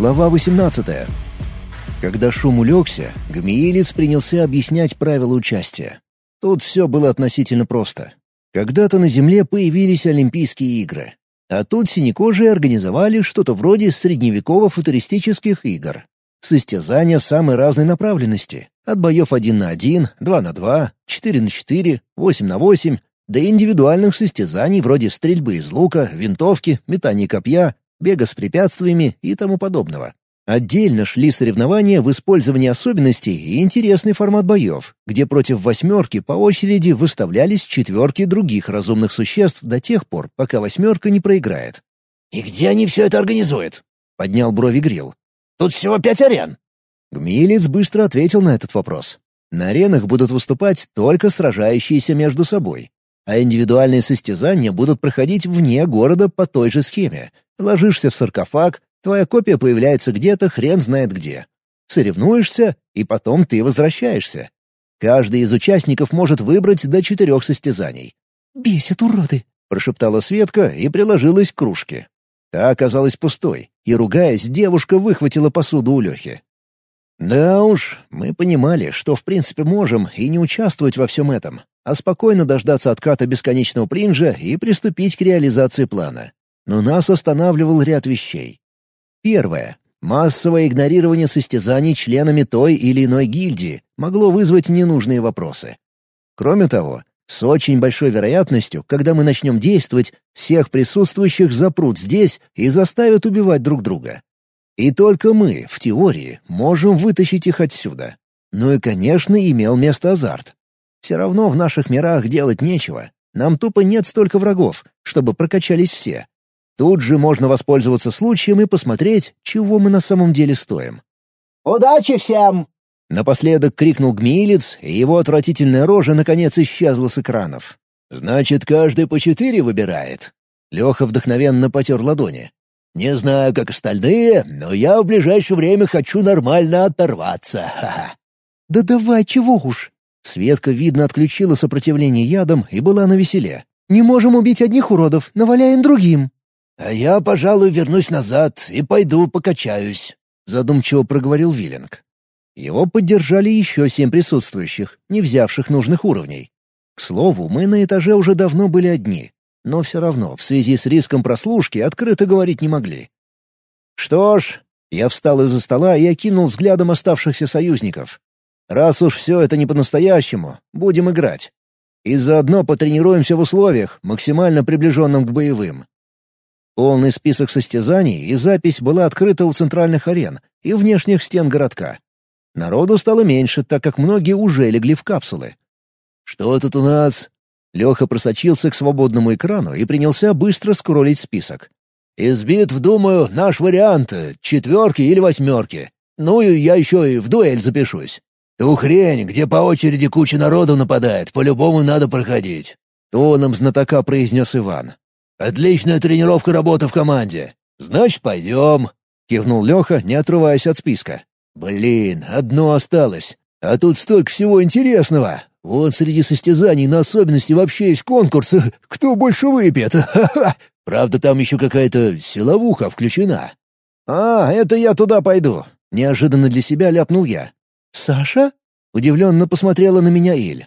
Глава 18. Когда шум улегся, Гмиилец принялся объяснять правила участия. Тут все было относительно просто. Когда-то на Земле появились Олимпийские игры. А тут синекожие организовали что-то вроде средневеково-футуристических игр. Состязания самой разной направленности. От боев 1 на 1, 2 на 2, 4 на 4, 8 на 8, до индивидуальных состязаний вроде стрельбы из лука, винтовки, метания копья, бега с препятствиями и тому подобного. Отдельно шли соревнования в использовании особенностей и интересный формат боев, где против восьмерки по очереди выставлялись четверки других разумных существ до тех пор, пока восьмерка не проиграет. «И где они все это организуют?» — поднял брови Грил. «Тут всего пять арен». Гмилец быстро ответил на этот вопрос. На аренах будут выступать только сражающиеся между собой, а индивидуальные состязания будут проходить вне города по той же схеме. Ложишься в саркофаг, Твоя копия появляется где-то хрен знает где. Соревнуешься, и потом ты возвращаешься. Каждый из участников может выбрать до четырех состязаний. «Бесят уроды!» — прошептала Светка и приложилась к кружке. Та оказалась пустой, и, ругаясь, девушка выхватила посуду у Лехи. Да уж, мы понимали, что в принципе можем и не участвовать во всем этом, а спокойно дождаться отката бесконечного принжа и приступить к реализации плана. Но нас останавливал ряд вещей. Первое. Массовое игнорирование состязаний членами той или иной гильдии могло вызвать ненужные вопросы. Кроме того, с очень большой вероятностью, когда мы начнем действовать, всех присутствующих запрут здесь и заставят убивать друг друга. И только мы, в теории, можем вытащить их отсюда. Ну и, конечно, имел место азарт. Все равно в наших мирах делать нечего. Нам тупо нет столько врагов, чтобы прокачались все. Тут же можно воспользоваться случаем и посмотреть, чего мы на самом деле стоим. «Удачи всем!» Напоследок крикнул Гмилец, и его отвратительная рожа наконец исчезла с экранов. «Значит, каждый по четыре выбирает?» Леха вдохновенно потер ладони. «Не знаю, как остальные, но я в ближайшее время хочу нормально оторваться. Ха -ха. «Да давай, чего уж!» Светка, видно, отключила сопротивление ядом и была на веселе. «Не можем убить одних уродов, наваляем другим!» «А я, пожалуй, вернусь назад и пойду покачаюсь», — задумчиво проговорил Виллинг. Его поддержали еще семь присутствующих, не взявших нужных уровней. К слову, мы на этаже уже давно были одни, но все равно в связи с риском прослушки открыто говорить не могли. Что ж, я встал из-за стола и окинул взглядом оставшихся союзников. Раз уж все это не по-настоящему, будем играть. И заодно потренируемся в условиях, максимально приближенном к боевым. Полный список состязаний и запись была открыта у центральных арен и внешних стен городка. Народу стало меньше, так как многие уже легли в капсулы. «Что тут у нас?» Леха просочился к свободному экрану и принялся быстро скроллить список. «Из битв, думаю, наш вариант — четверки или восьмерки. Ну и я еще и в дуэль запишусь. Ту хрень, где по очереди куча народу нападает, по-любому надо проходить», — тоном знатока произнес Иван. «Отличная тренировка работы в команде. Значит, пойдем», — кивнул Леха, не отрываясь от списка. «Блин, одно осталось. А тут столько всего интересного. Вот среди состязаний на особенности вообще есть конкурс «Кто больше выпьет?» Правда, там еще какая-то силовуха включена. «А, это я туда пойду», — неожиданно для себя ляпнул я. «Саша?» — удивленно посмотрела на меня Иль.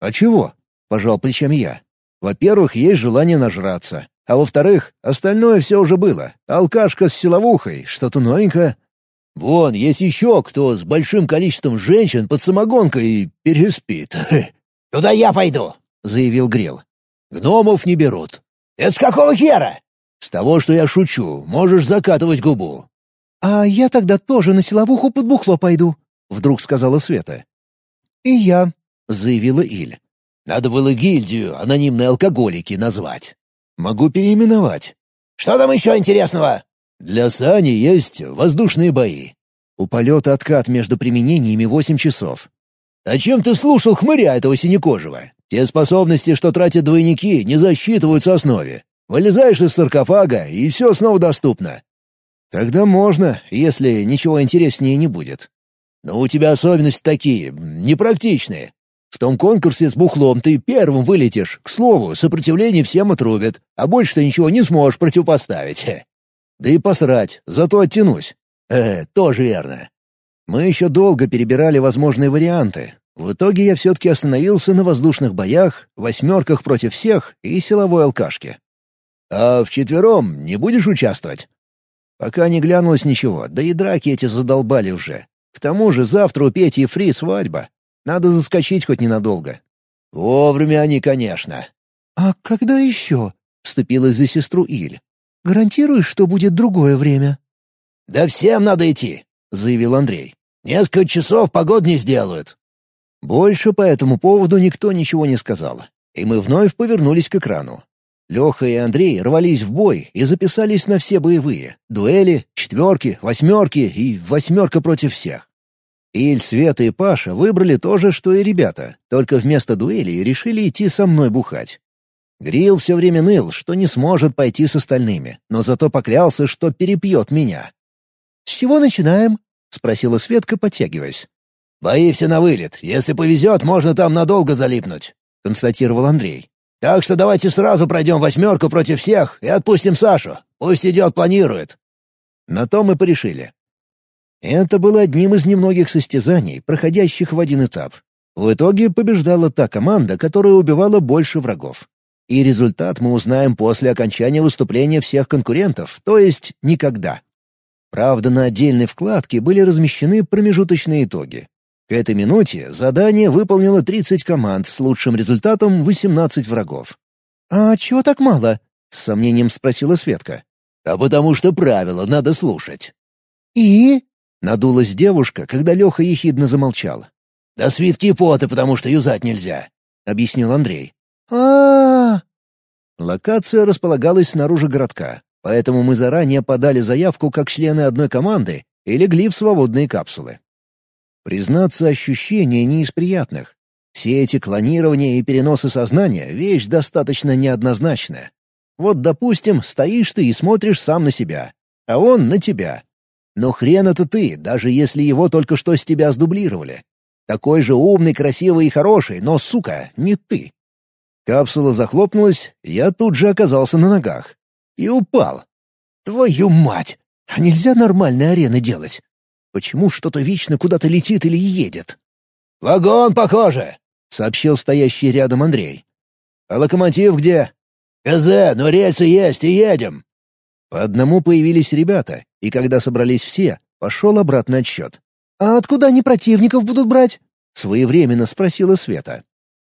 «А чего?» — пожал плечами я. «Во-первых, есть желание нажраться. А во-вторых, остальное все уже было. Алкашка с силовухой, что-то новенькое. Вон, есть еще кто с большим количеством женщин под самогонкой переспит. «Туда я пойду», — заявил Грел. «Гномов не берут». «Это с какого хера?» «С того, что я шучу. Можешь закатывать губу». «А я тогда тоже на силовуху под бухло пойду», — вдруг сказала Света. «И я», — заявила Иль. «Надо было гильдию анонимные алкоголики назвать». Могу переименовать. Что там еще интересного? Для Сани есть воздушные бои. У полета откат между применениями восемь часов. А чем ты слушал хмыря этого синекожего? Те способности, что тратят двойники, не засчитываются основе. Вылезаешь из саркофага, и все снова доступно. Тогда можно, если ничего интереснее не будет. Но у тебя особенности такие, непрактичные. В том конкурсе с бухлом ты первым вылетишь. К слову, сопротивление всем отрубят, а больше ты ничего не сможешь противопоставить. Да и посрать, зато оттянусь. Э, тоже верно. Мы еще долго перебирали возможные варианты. В итоге я все-таки остановился на воздушных боях, восьмерках против всех и силовой алкашке. «А вчетвером не будешь участвовать?» Пока не глянулось ничего, да и драки эти задолбали уже. К тому же завтра у Пети и Фри свадьба. Надо заскочить хоть ненадолго. Вовремя они, конечно. «А когда еще?» — вступилась за сестру Иль. «Гарантируешь, что будет другое время?» «Да всем надо идти», — заявил Андрей. «Несколько часов погод не сделают». Больше по этому поводу никто ничего не сказал, и мы вновь повернулись к экрану. Леха и Андрей рвались в бой и записались на все боевые — дуэли, четверки, восьмерки и восьмерка против всех. Иль, Света и Паша выбрали то же, что и ребята, только вместо дуэли решили идти со мной бухать. Грил все время ныл, что не сможет пойти с остальными, но зато поклялся, что перепьет меня. «С чего начинаем?» — спросила Светка, подтягиваясь. «Бои все на вылет. Если повезет, можно там надолго залипнуть», — констатировал Андрей. «Так что давайте сразу пройдем восьмерку против всех и отпустим Сашу. Пусть идет, планирует». На то мы порешили. Это было одним из немногих состязаний, проходящих в один этап. В итоге побеждала та команда, которая убивала больше врагов. И результат мы узнаем после окончания выступления всех конкурентов, то есть никогда. Правда, на отдельной вкладке были размещены промежуточные итоги. К этой минуте задание выполнило 30 команд с лучшим результатом 18 врагов. «А чего так мало?» — с сомнением спросила Светка. «А потому что правила надо слушать». «И?» Надулась девушка, когда Леха ехидно замолчал. «Да свитки пота, потому что юзать нельзя», — объяснил Андрей. а, -а, -а Локация располагалась снаружи городка, поэтому мы заранее подали заявку как члены одной команды и легли в свободные капсулы. Признаться, ощущения не из приятных. Все эти клонирования и переносы сознания — вещь достаточно неоднозначная. Вот, допустим, стоишь ты и смотришь сам на себя, а он на тебя. Но хрен это ты, даже если его только что с тебя сдублировали. Такой же умный, красивый и хороший, но, сука, не ты. Капсула захлопнулась, я тут же оказался на ногах. И упал. Твою мать! А нельзя нормальные арены делать? Почему что-то вечно куда-то летит или едет? «Вагон, похоже!» — сообщил стоящий рядом Андрей. «А локомотив где?» «КЗ, но рельсы есть и едем!» По одному появились ребята, и когда собрались все, пошел обратный отсчет. «А откуда они противников будут брать?» — своевременно спросила Света.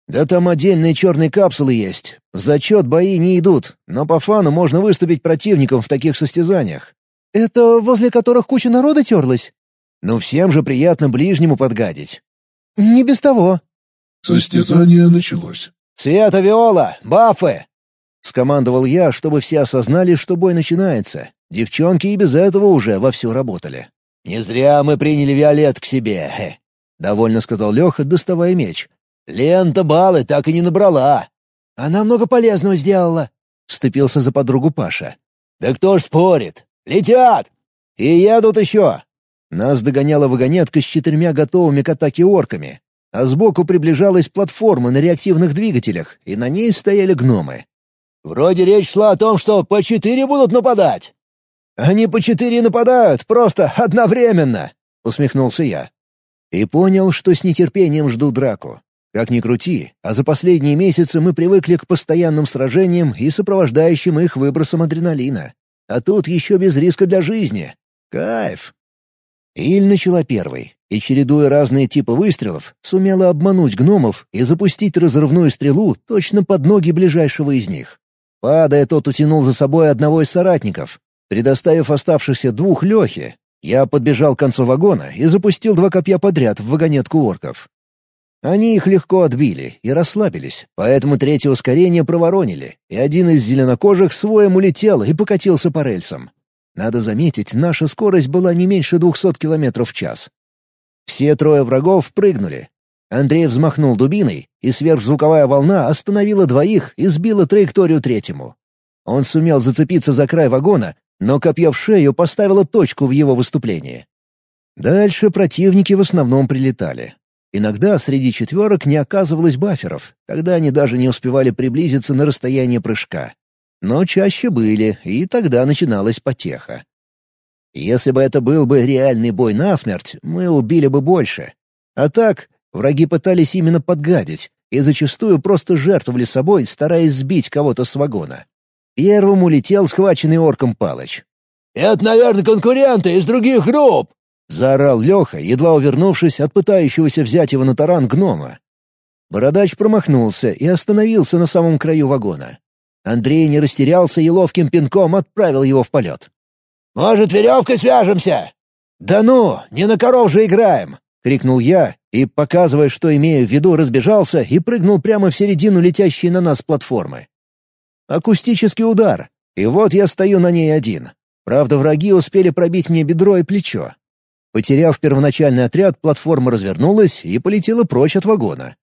«Да там отдельные черные капсулы есть. В зачет бои не идут, но по фану можно выступить противником в таких состязаниях». «Это возле которых куча народа терлась?» «Ну всем же приятно ближнему подгадить». «Не без того». Состязание началось. «Света, Виола, бафы!» — скомандовал я, чтобы все осознали, что бой начинается. Девчонки и без этого уже вовсю работали. «Не зря мы приняли Виолет к себе», — довольно сказал Леха, доставая меч. «Лента баллы так и не набрала». «Она много полезного сделала», — вступился за подругу Паша. «Да кто ж спорит? Летят!» «И едут еще!» Нас догоняла вагонетка с четырьмя готовыми к атаке орками, а сбоку приближалась платформа на реактивных двигателях, и на ней стояли гномы. «Вроде речь шла о том, что по четыре будут нападать». «Они по четыре нападают, просто одновременно!» — усмехнулся я. И понял, что с нетерпением жду драку. Как ни крути, а за последние месяцы мы привыкли к постоянным сражениям и сопровождающим их выбросам адреналина. А тут еще без риска для жизни. Кайф! Иль начала первой, и, чередуя разные типы выстрелов, сумела обмануть гномов и запустить разрывную стрелу точно под ноги ближайшего из них. Падая, тот утянул за собой одного из соратников, Предоставив оставшихся двух Лехе, я подбежал к концу вагона и запустил два копья подряд в вагонетку орков. Они их легко отбили и расслабились, поэтому третье ускорение проворонили, и один из зеленокожих своем улетел и покатился по рельсам. Надо заметить, наша скорость была не меньше двухсот километров в час. Все трое врагов прыгнули. Андрей взмахнул дубиной, и сверхзвуковая волна остановила двоих и сбила траекторию третьему. Он сумел зацепиться за край вагона, но копье в шею поставило точку в его выступлении. Дальше противники в основном прилетали. Иногда среди четверок не оказывалось баферов, тогда они даже не успевали приблизиться на расстояние прыжка. Но чаще были, и тогда начиналась потеха. Если бы это был бы реальный бой насмерть, мы убили бы больше. А так, враги пытались именно подгадить, и зачастую просто жертвовали собой, стараясь сбить кого-то с вагона. Первым улетел схваченный орком Палыч. «Это, наверное, конкуренты из других групп!» — заорал Леха, едва увернувшись от пытающегося взять его на таран гнома. Бородач промахнулся и остановился на самом краю вагона. Андрей не растерялся и ловким пинком отправил его в полет. «Может, веревкой свяжемся?» «Да ну, не на коров же играем!» — крикнул я и, показывая, что имею в виду, разбежался и прыгнул прямо в середину летящей на нас платформы. Акустический удар, и вот я стою на ней один. Правда, враги успели пробить мне бедро и плечо. Потеряв первоначальный отряд, платформа развернулась и полетела прочь от вагона.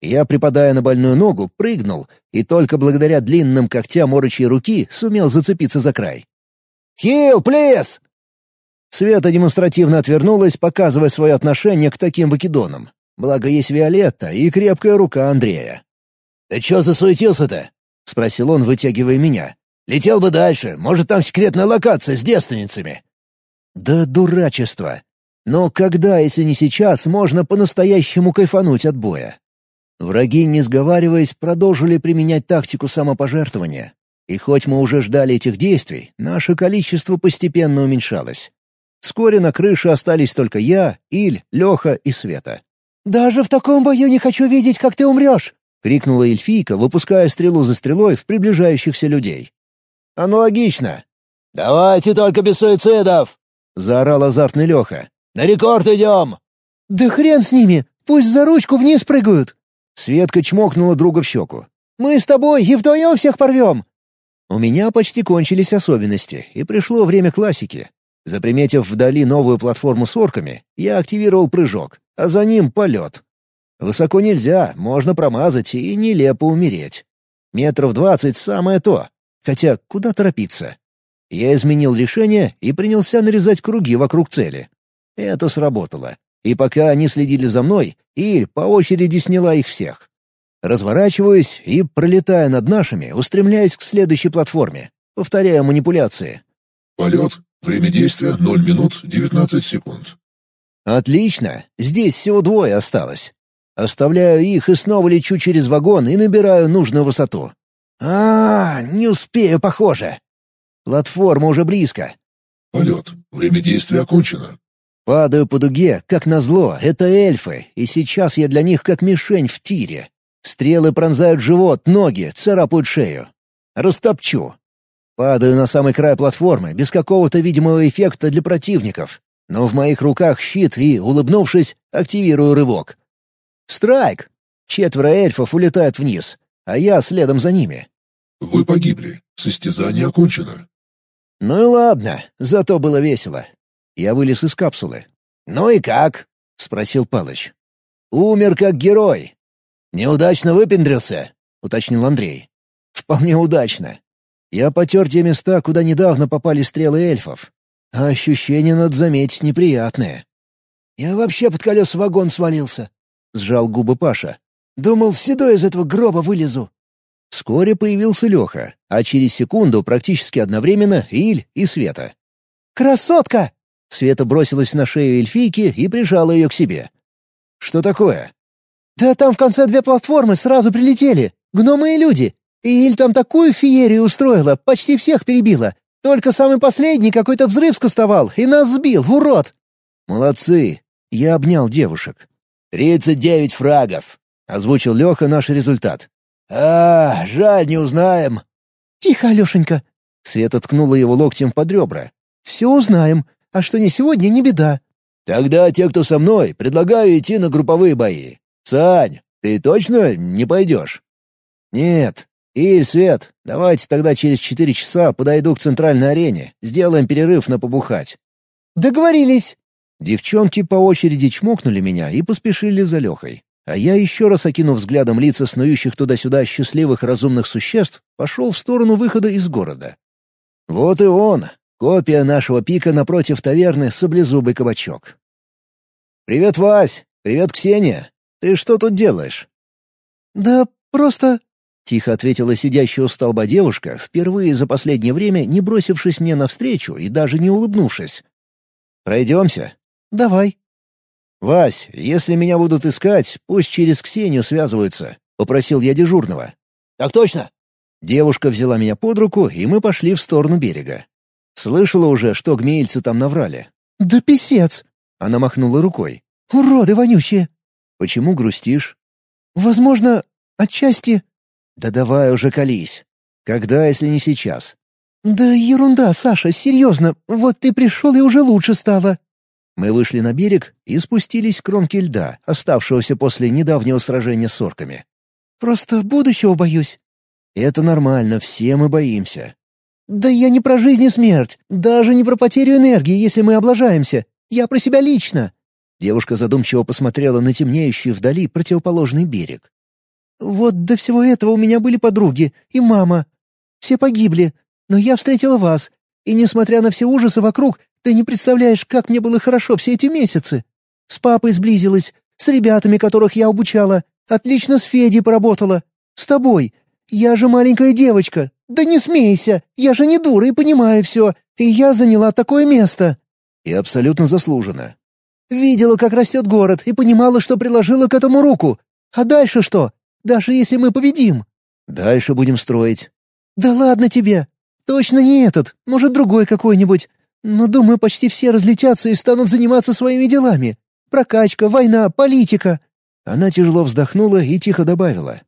Я, припадая на больную ногу, прыгнул, и только благодаря длинным когтям орочьей руки сумел зацепиться за край. «Хилл, плиз!» Света демонстративно отвернулась, показывая свое отношение к таким вакидонам. Благо есть Виолетта и крепкая рука Андрея. «Ты чё засуетился-то?» — спросил он, вытягивая меня. «Летел бы дальше, может, там секретная локация с девственницами». «Да дурачество! Но когда, если не сейчас, можно по-настоящему кайфануть от боя?» Враги, не сговариваясь, продолжили применять тактику самопожертвования. И хоть мы уже ждали этих действий, наше количество постепенно уменьшалось. Вскоре на крыше остались только я, Иль, Леха и Света. «Даже в таком бою не хочу видеть, как ты умрешь!» — крикнула эльфийка, выпуская стрелу за стрелой в приближающихся людей. «Аналогично!» «Давайте только без суицидов!» — заорал азартный Леха. «На рекорд идем!» «Да хрен с ними! Пусть за ручку вниз прыгают!» Светка чмокнула друга в щеку. «Мы с тобой и вдвоем всех порвем!» У меня почти кончились особенности, и пришло время классики. Заприметив вдали новую платформу с орками, я активировал прыжок, а за ним полет. Высоко нельзя, можно промазать и нелепо умереть. Метров двадцать — самое то. Хотя куда торопиться? Я изменил решение и принялся нарезать круги вокруг цели. Это сработало. И пока они следили за мной, Иль по очереди сняла их всех. Разворачиваюсь и, пролетая над нашими, устремляюсь к следующей платформе. Повторяю манипуляции. Полет. Время действия — 0 минут 19 секунд. Отлично. Здесь всего двое осталось. Оставляю их и снова лечу через вагон и набираю нужную высоту. А, не успею, похоже. Платформа уже близко. Полет. Время действия окончено. Падаю по дуге, как назло, это эльфы, и сейчас я для них как мишень в тире. Стрелы пронзают живот, ноги, царапают шею. Растопчу. Падаю на самый край платформы, без какого-то видимого эффекта для противников. Но в моих руках щит и, улыбнувшись, активирую рывок. Страйк! Четверо эльфов улетают вниз, а я следом за ними. Вы погибли. Состязание окончено. Ну и ладно, зато было весело. Я вылез из капсулы. «Ну и как?» — спросил Палыч. «Умер как герой». «Неудачно выпендрился?» — уточнил Андрей. «Вполне удачно. Я потер те места, куда недавно попали стрелы эльфов. А ощущения, надо заметить, неприятные». «Я вообще под колес вагон свалился», — сжал губы Паша. «Думал, седой из этого гроба вылезу». Вскоре появился Леха, а через секунду практически одновременно Иль и Света. «Красотка!» Света бросилась на шею эльфийки и прижала ее к себе. «Что такое?» «Да там в конце две платформы сразу прилетели. Гномы и люди. И Иль там такую феерию устроила, почти всех перебила. Только самый последний какой-то взрыв скостовал и нас сбил, урод!» «Молодцы!» Я обнял девушек. «Тридцать девять фрагов!» — озвучил Леха наш результат. «А, жаль, не узнаем». «Тихо, Алешенька!» Света ткнула его локтем под ребра. «Все узнаем. А что не сегодня, не беда». «Тогда те, кто со мной, предлагаю идти на групповые бои. Сань, ты точно не пойдешь?» «Нет. Иль, Свет, давайте тогда через четыре часа подойду к центральной арене. Сделаем перерыв на побухать». «Договорились». Девчонки по очереди чмокнули меня и поспешили за Лехой. А я, еще раз окинув взглядом лица снующих туда-сюда счастливых разумных существ, пошел в сторону выхода из города. Вот и он, копия нашего пика напротив таверны «Саблезубый кабачок». «Привет, Вась! Привет, Ксения! Ты что тут делаешь?» «Да просто...» — тихо ответила сидящая у столба девушка, впервые за последнее время не бросившись мне навстречу и даже не улыбнувшись. Пройдемся?» «Давай». «Вась, если меня будут искать, пусть через Ксению связываются», — попросил я дежурного. «Так точно». Девушка взяла меня под руку, и мы пошли в сторону берега. Слышала уже, что гмеильцы там наврали. «Да писец!» — она махнула рукой. «Уроды вонючие!» «Почему грустишь?» «Возможно, отчасти...» «Да давай уже колись. Когда, если не сейчас?» «Да ерунда, Саша, серьезно. Вот ты пришел и уже лучше стало». Мы вышли на берег и спустились к кромке льда, оставшегося после недавнего сражения с орками. «Просто будущего боюсь». «Это нормально, все мы боимся». «Да я не про жизнь и смерть, даже не про потерю энергии, если мы облажаемся. Я про себя лично». Девушка задумчиво посмотрела на темнеющий вдали противоположный берег. «Вот до всего этого у меня были подруги и мама. Все погибли, но я встретила вас, и, несмотря на все ужасы вокруг, ты не представляешь, как мне было хорошо все эти месяцы. С папой сблизилась, с ребятами, которых я обучала, отлично с Федей поработала. С тобой. Я же маленькая девочка. Да не смейся, я же не дура и понимаю все, и я заняла такое место». «И абсолютно заслуженно». «Видела, как растет город, и понимала, что приложила к этому руку. А дальше что? Даже если мы победим?» «Дальше будем строить». «Да ладно тебе. Точно не этот, может, другой какой-нибудь. Но, думаю, почти все разлетятся и станут заниматься своими делами. Прокачка, война, политика». Она тяжело вздохнула и тихо добавила.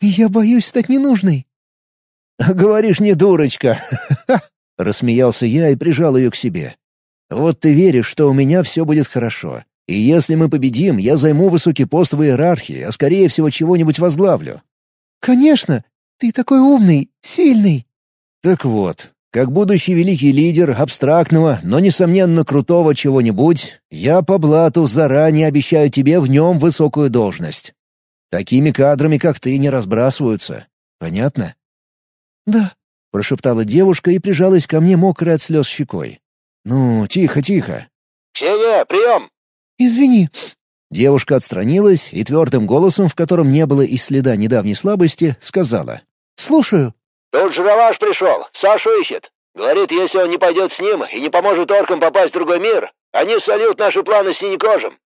«Я боюсь стать ненужной». «Говоришь, не дурочка!» Рассмеялся я и прижал ее к себе. «Вот ты веришь, что у меня все будет хорошо. И если мы победим, я займу высокий пост в иерархии, а скорее всего чего-нибудь возглавлю». «Конечно! Ты такой умный, сильный!» Так вот, как будущий великий лидер абстрактного, но, несомненно, крутого чего-нибудь, я по блату заранее обещаю тебе в нем высокую должность. Такими кадрами, как ты, не разбрасываются. Понятно? «Да», — прошептала девушка и прижалась ко мне мокрой от слез щекой. «Ну, тихо, тихо». «Ксения, прием!» «Извини». Девушка отстранилась и твердым голосом, в котором не было и следа недавней слабости, сказала. «Слушаю». Тут Жироваш пришел, Сашу ищет. Говорит, если он не пойдет с ним и не поможет оркам попасть в другой мир, они сольют наши планы с синекожим.